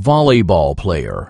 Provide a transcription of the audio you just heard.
volleyball player.